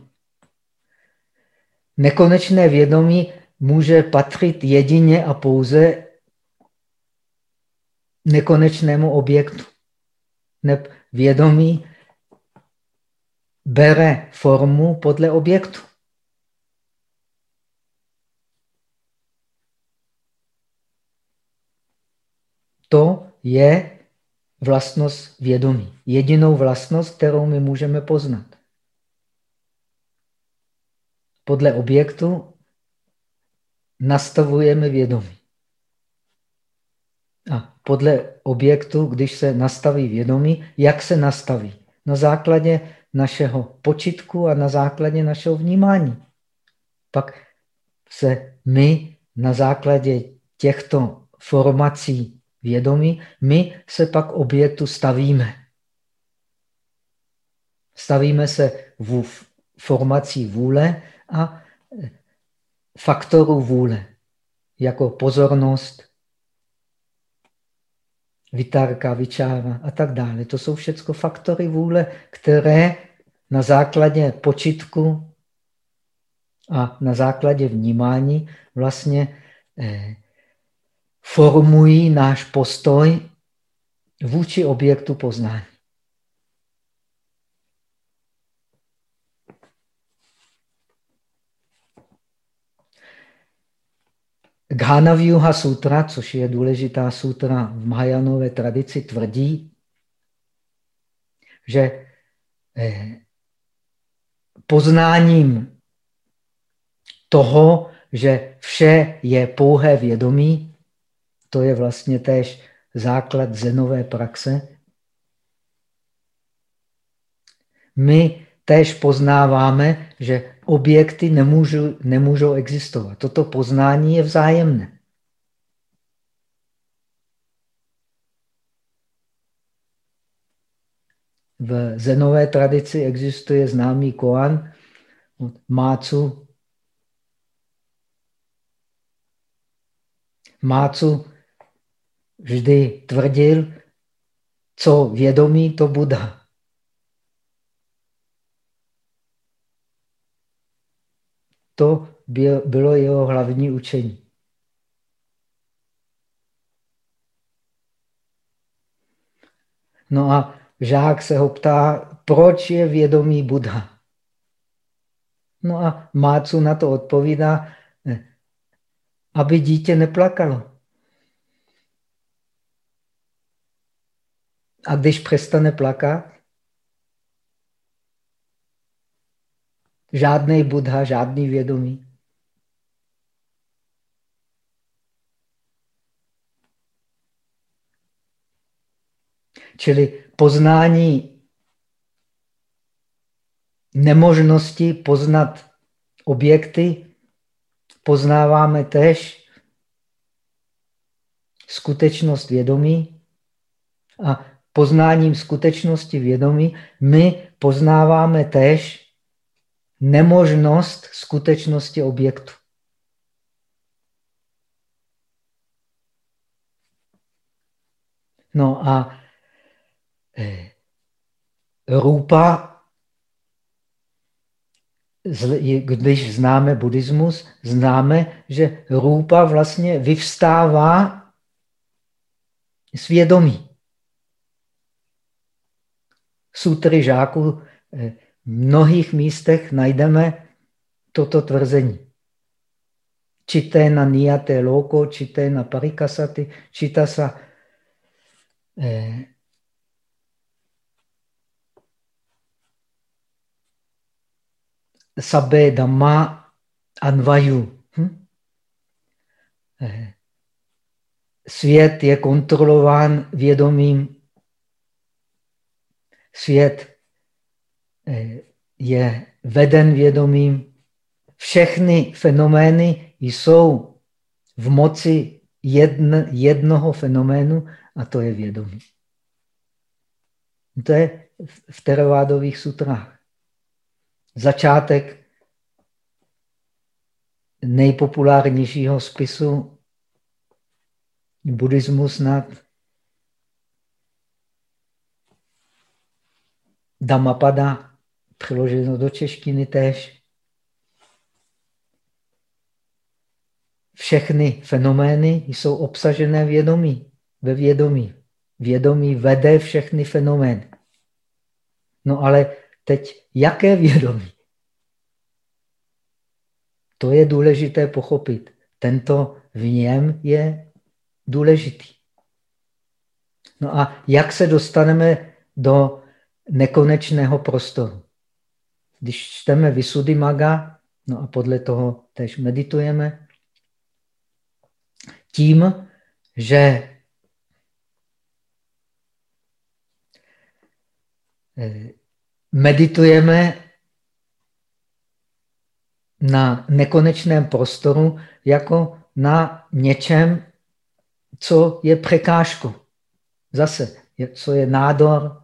Nekonečné vědomí může patřit jedině a pouze nekonečnému objektu. Vědomí bere formu podle objektu. To je vlastnost vědomí. Jedinou vlastnost, kterou my můžeme poznat. Podle objektu nastavujeme vědomí. A podle objektu, když se nastaví vědomí, jak se nastaví? Na základě našeho počitku a na základě našeho vnímání. Pak se my na základě těchto formací vědomí, my se pak objektu stavíme. Stavíme se v formací vůle a faktorů vůle, jako pozornost, vytárka, vyčára a tak dále. To jsou všechno faktory vůle, které na základě počitku a na základě vnímání vlastně eh, formují náš postoj vůči objektu poznání. Ghanavyuha sutra, což je důležitá sutra v Mahajanové tradici, tvrdí, že eh, poznáním toho, že vše je pouhé vědomí, to je vlastně též základ zenové praxe. My též poznáváme, že objekty nemůžou, nemůžou existovat. Toto poznání je vzájemné. V zenové tradici existuje známý koan Mácu. Mácu vždy tvrdil, co vědomí, to Buddha. To bylo jeho hlavní učení. No a žák se ho ptá, proč je vědomý Buddha? No a Mácu na to odpovídá, aby dítě neplakalo. A když přestane plakat, Žádný Buddha, žádný vědomí. Čili poznání nemožnosti poznat objekty poznáváme tež skutečnost vědomí a poznáním skutečnosti vědomí my poznáváme tež nemožnost skutečnosti objektu. No a eh, rupa, když známe buddhismus, známe, že rupa vlastně vyvstává svědomí. Sutry žáků eh, mnohých místech najdeme toto tvrzení. Čité na nijaté loko, čité na parikasaty, čita sa eh, sabé dhamma anvayu. Hm? Eh, svět je kontrolován vědomím. Svět je veden vědomím. Všechny fenomény jsou v moci jedn, jednoho fenoménu a to je vědomí. To je v teravádových sutrách. Začátek nejpopulárnějšího spisu buddhismu snad Dhammapada, přeloženo do češtiny též. Všechny fenomény jsou obsažené vědomí, ve vědomí. Vědomí vede všechny fenomény. No ale teď, jaké vědomí? To je důležité pochopit. Tento v něm je důležitý. No a jak se dostaneme do nekonečného prostoru? Když čteme Maga, no a podle toho tež meditujeme, tím, že eh, meditujeme na nekonečném prostoru jako na něčem, co je překážkou. Zase, co je nádor,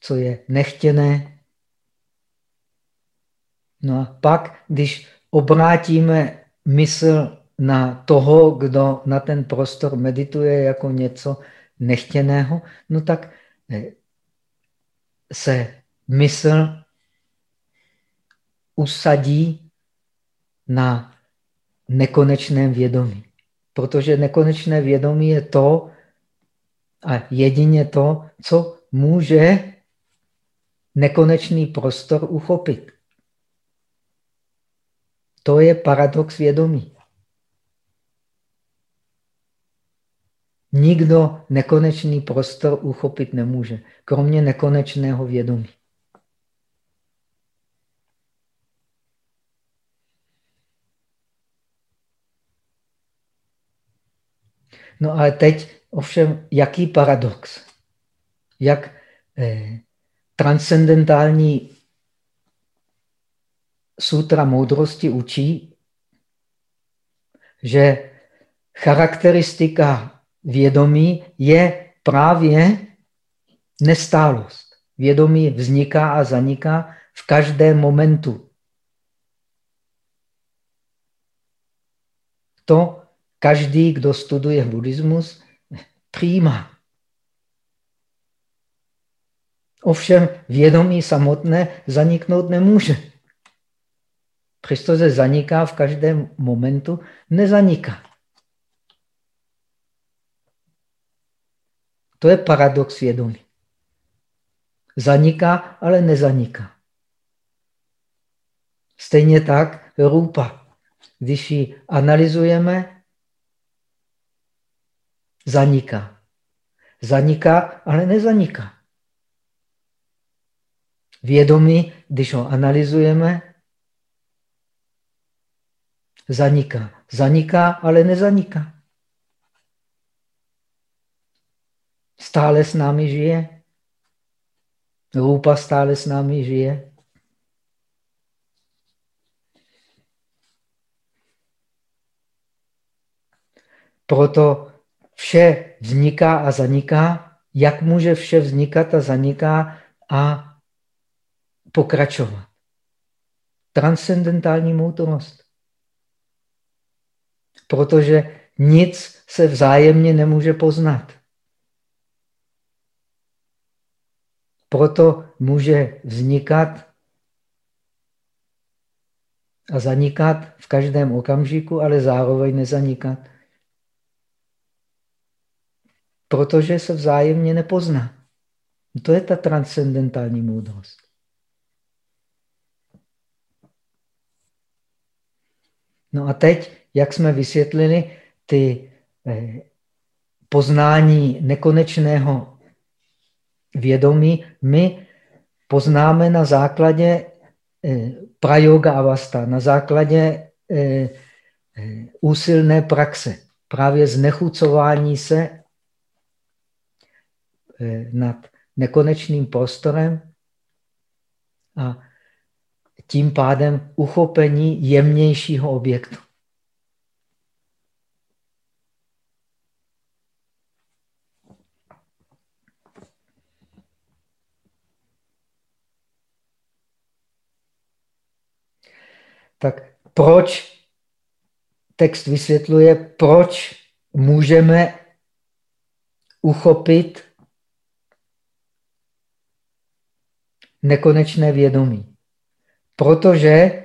co je nechtěné. No a pak, když obrátíme mysl na toho, kdo na ten prostor medituje jako něco nechtěného, no tak eh, se mysl usadí na nekonečném vědomí. Protože nekonečné vědomí je to, a jedině to, co může nekonečný prostor uchopit. To je paradox vědomí. Nikdo nekonečný prostor uchopit nemůže, kromě nekonečného vědomí. No ale teď ovšem, jaký paradox? Jak eh, transcendentální sutra moudrosti učí, že charakteristika vědomí je právě nestálost. Vědomí vzniká a zaniká v každém momentu. To každý, kdo studuje buddhismus, přijímá. Ovšem vědomí samotné zaniknout nemůže. Přestože zaniká v každém momentu, nezaniká. To je paradox vědomí. Zaniká, ale nezaniká. Stejně tak rupa. Když ji analyzujeme, zaniká. Zaniká, ale nezaniká. Vědomí, když ho analyzujeme, zaniká. Zaniká, ale nezaniká. Stále s námi žije. Rupa stále s námi žije. Proto vše vzniká a zaniká. Jak může vše vznikat a zaniká a pokračovat. Transcendentální moudrost. Protože nic se vzájemně nemůže poznat. Proto může vznikat a zanikat v každém okamžiku, ale zároveň nezanikat. Protože se vzájemně nepozná. To je ta transcendentální moudrost. No a teď, jak jsme vysvětlili, ty eh, poznání nekonečného vědomí, my poznáme na základě eh, prayoga avasta, na základě eh, úsilné praxe, právě znechucování se nad nekonečným prostorem a tím pádem uchopení jemnějšího objektu. Tak proč text vysvětluje, proč můžeme uchopit nekonečné vědomí. Protože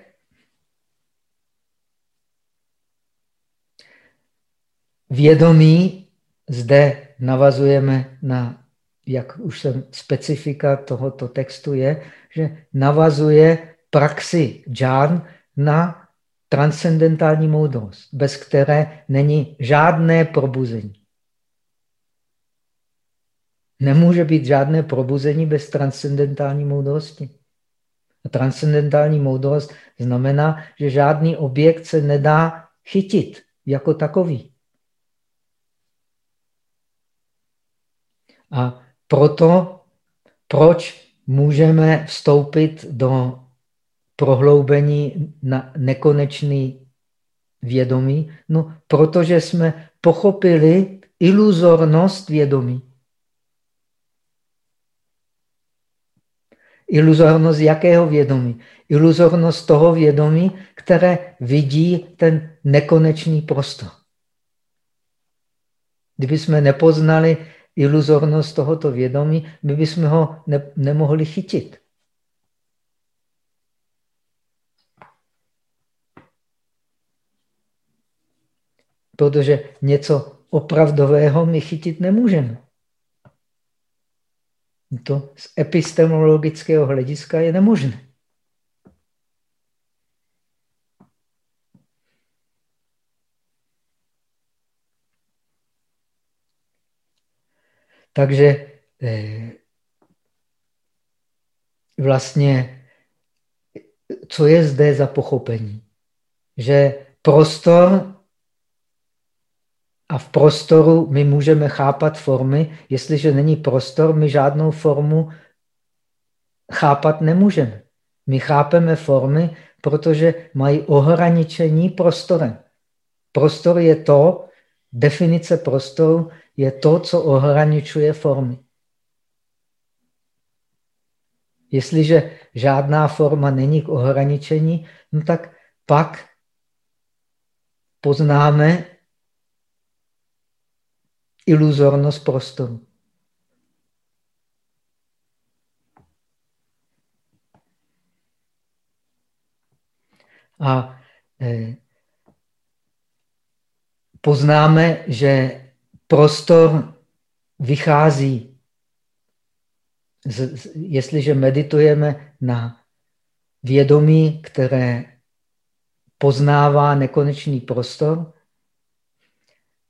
vědomí, zde navazujeme na, jak už jsem specifika tohoto textu je, že navazuje praxi džán na transcendentální moudrost, bez které není žádné probuzení. Nemůže být žádné probuzení bez transcendentální moudrosti. Transcendentální moudrost znamená, že žádný objekt se nedá chytit jako takový. A proto, proč můžeme vstoupit do prohloubení na nekonečný vědomí? No, protože jsme pochopili iluzornost vědomí. Iluzornost jakého vědomí? Iluzornost toho vědomí, které vidí ten nekonečný prostor. Kdyby jsme nepoznali iluzornost tohoto vědomí, my bychom ho ne nemohli chytit. Protože něco opravdového my chytit nemůžeme. To z epistemologického hlediska je nemožné. Takže eh, vlastně, co je zde za pochopení? Že prostor a v prostoru my můžeme chápat formy. Jestliže není prostor, my žádnou formu chápat nemůžeme. My chápeme formy, protože mají ohraničení prostorem. Prostor je to, definice prostoru je to, co ohraničuje formy. Jestliže žádná forma není k ohraničení, no tak pak poznáme iluzornost prostoru. A eh, poznáme, že prostor vychází, z, jestliže meditujeme na vědomí, které poznává nekonečný prostor,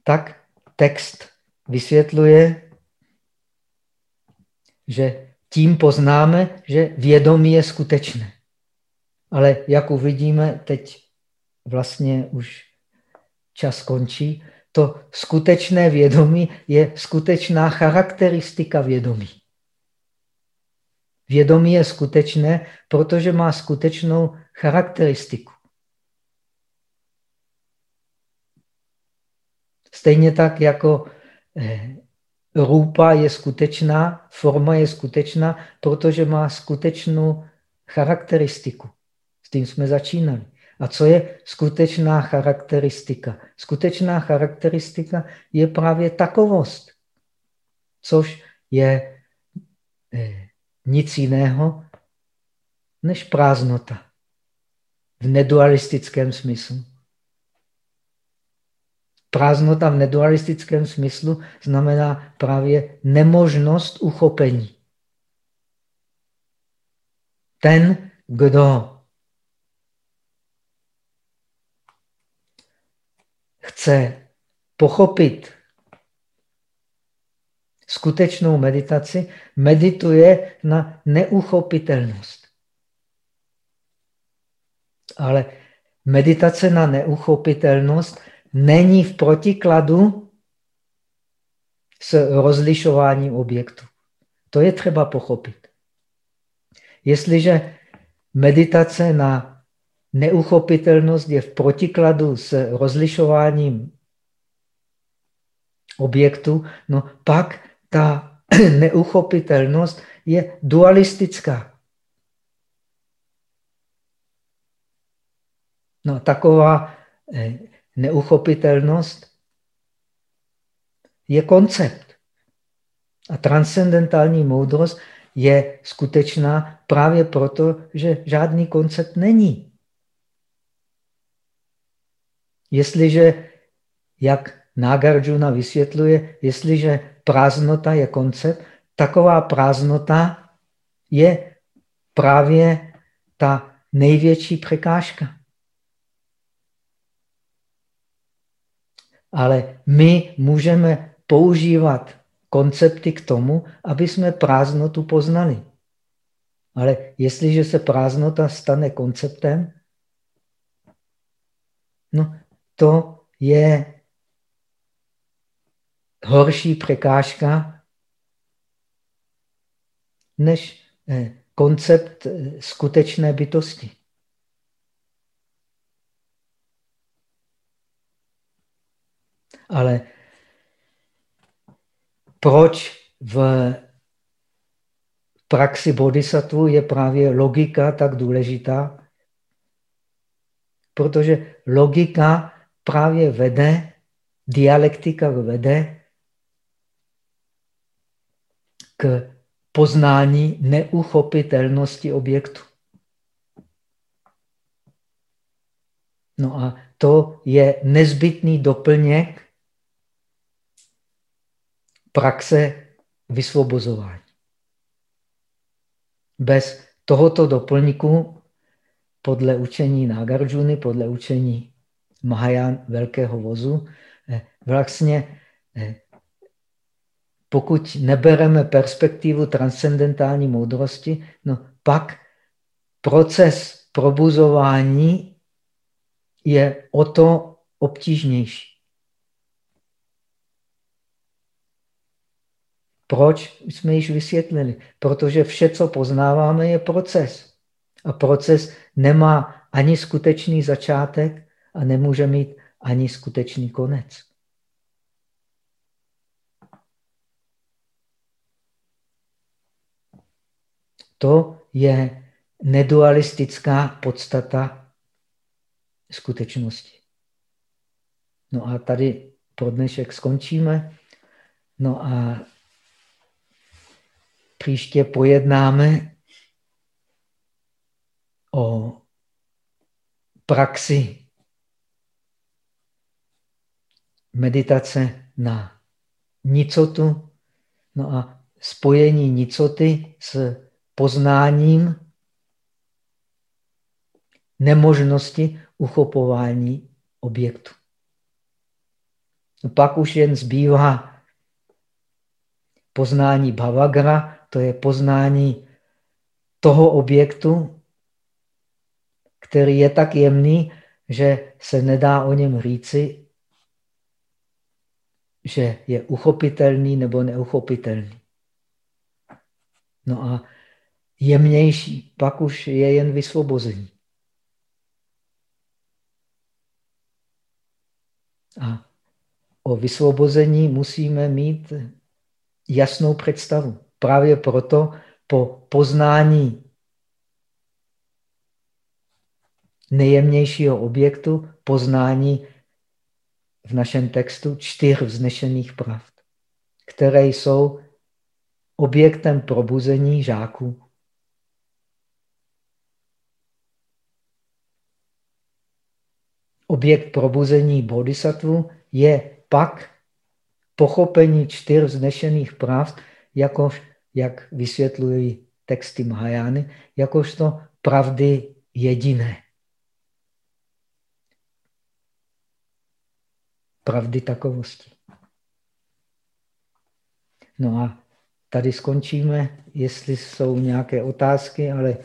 tak text vysvětluje, že tím poznáme, že vědomí je skutečné. Ale jak uvidíme, teď vlastně už čas končí, to skutečné vědomí je skutečná charakteristika vědomí. Vědomí je skutečné, protože má skutečnou charakteristiku. Stejně tak jako rupa je skutečná, forma je skutečná, protože má skutečnou charakteristiku. S tím jsme začínali. A co je skutečná charakteristika? Skutečná charakteristika je právě takovost, což je eh, nic jiného než prázdnota v nedualistickém smyslu. Prázdnota v nedualistickém smyslu znamená právě nemožnost uchopení. Ten, kdo chce pochopit skutečnou meditaci, medituje na neuchopitelnost. Ale meditace na neuchopitelnost není v protikladu s rozlišováním objektu. To je třeba pochopit. Jestliže meditace na neuchopitelnost je v protikladu s rozlišováním objektu, no pak ta neuchopitelnost je dualistická. No taková eh, neuchopitelnost je koncept. A transcendentální moudrost je skutečná právě proto, že žádný koncept není. Jestliže, jak Nagarjuna vysvětluje, jestliže prázdnota je koncept, taková prázdnota je právě ta největší překážka. Ale my můžeme používat koncepty k tomu, aby jsme prázdnotu poznali. Ale jestliže se prázdnota stane konceptem, no to je horší překážka než eh, koncept eh, skutečné bytosti. Ale proč v praxi bodhisattva je právě logika tak důležitá? Protože logika právě vede, dialektika vede k poznání neuchopitelnosti objektu. No a to je nezbytný doplněk praxe vysvobozování. Bez tohoto doplňku podle učení Nagarjuny, podle učení Mahaján Velkého vozu, eh, vlastně eh, pokud nebereme perspektivu transcendentální moudrosti, no pak proces probuzování je o to obtížnější. Proč? Jsme již vysvětlili. Protože vše, co poznáváme, je proces. A proces nemá ani skutečný začátek a nemůže mít ani skutečný konec. To je nedualistická podstata skutečnosti. No a tady pro dnešek skončíme. No a příště pojednáme o praxi meditace na nicotu, no a spojení nicoty s poznáním nemožnosti uchopování objektu. Pak už jen zbývá poznání bhavagra, to je poznání toho objektu, který je tak jemný, že se nedá o něm říci, že je uchopitelný nebo neuchopitelný. No a jemnější, pak už je jen vysvobození. A o vysvobození musíme mít jasnou představu. Právě proto po poznání nejjemnějšího objektu, poznání v našem textu čtyř vznešených pravd, které jsou objektem probuzení žáků. Objekt probuzení bodhisattva je pak pochopení čtyř vznešených pravd, jakož, jak vysvětlují texty Mahajány, jakožto pravdy jediné. Pravdy takovosti. No a tady skončíme, jestli jsou nějaké otázky, ale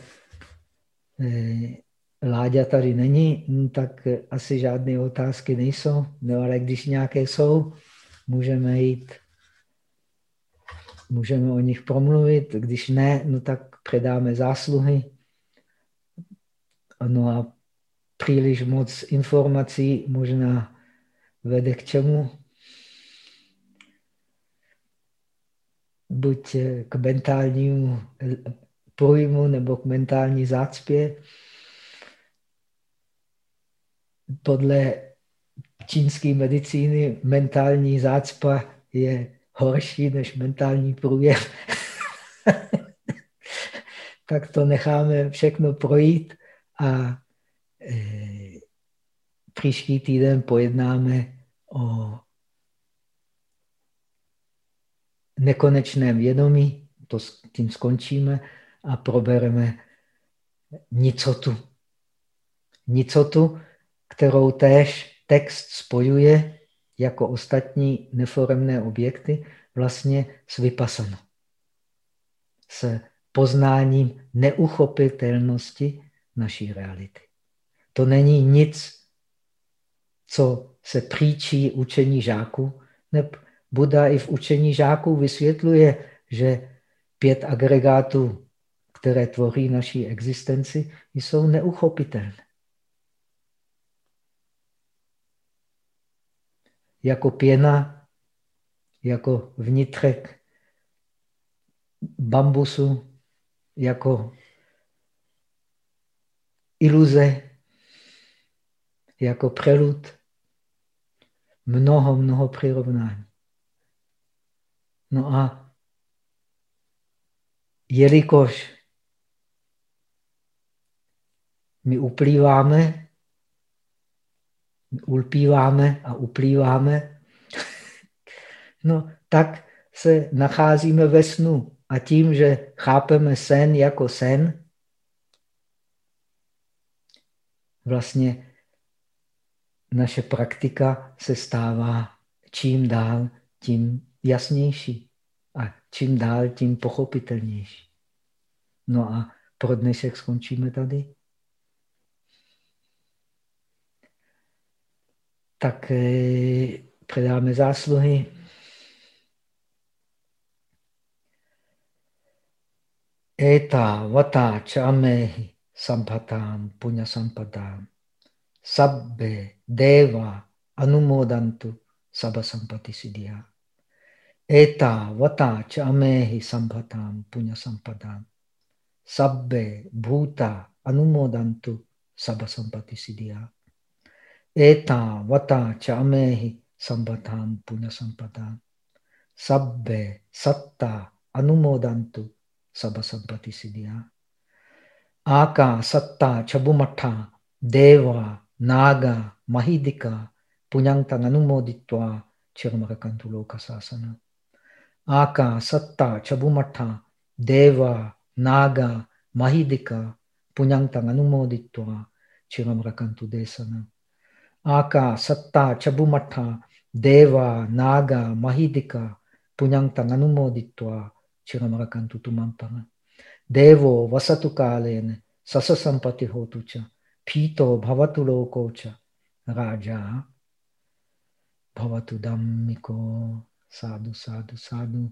eh, Láďa tady není, hm, tak asi žádné otázky nejsou. No ale když nějaké jsou, můžeme jít, můžeme o nich promluvit. Když ne, no tak předáme zásluhy. No a příliš moc informací možná vede k čemu? Buď k mentálnímu pojmu nebo k mentální zácpě. podle čínské medicíny mentální zácpa je horší než mentální průjem. tak to necháme všechno projít a e, příští týden pojednáme o nekonečném vědomí, to s tím skončíme a probereme nicotu. Nicotu, kterou též text spojuje jako ostatní neforemné objekty vlastně s vypasanou. S poznáním neuchopitelnosti naší reality. To není nic, co se příčí učení žáků. Buda i v učení žáků vysvětluje, že pět agregátů, které tvoří naší existenci, jsou neuchopitelné. Jako pěna, jako vnitřek bambusu, jako iluze, jako prelud. Mnoho, mnoho přirovnání. No a jelikož my uplýváme, ulpíváme a uplýváme, no tak se nacházíme ve snu. A tím, že chápeme sen jako sen, vlastně naše praktika se stává čím dál, tím jasnější. A čím dál, tím pochopitelnější. No a pro dnešek skončíme tady. Tak eh, předáme zásluhy. Eta vata chamehi sampatam punya sampadam sabbe deva anumodantu sabha sampati siddhya. Eta vata chamehi sampatam punya sampadam sabbe bhuta anumodantu sabha sampati siddhya. Eta vata chamehi sampatam punya sampadam sabbe satta anumodantu sabha sampati siddhya. Aka, satta, chabumatha, deva, naga, mahidika, punyantang anumoditva, chirmarakantu loka sasana. Aka, satta, chabumatha, deva, naga, mahidika, punyantang anumoditva, chiramrakantu desana. Aka, satta, chabumatha, deva, naga, mahidika, punyantang anumoditva, Chiramarakantu tumampara. Devo vasatu kalene sasa sampati hotucha. Pito bhavatu lokocha. Raja bhavatu dhammiko. Sádu, sádu, sádu.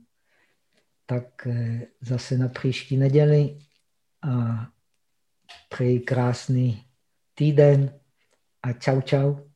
Tak eh, zase na příští neděli a přeji krásný týden a čau, čau.